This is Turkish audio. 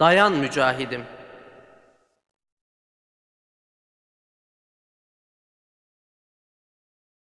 Dayan mücahidim.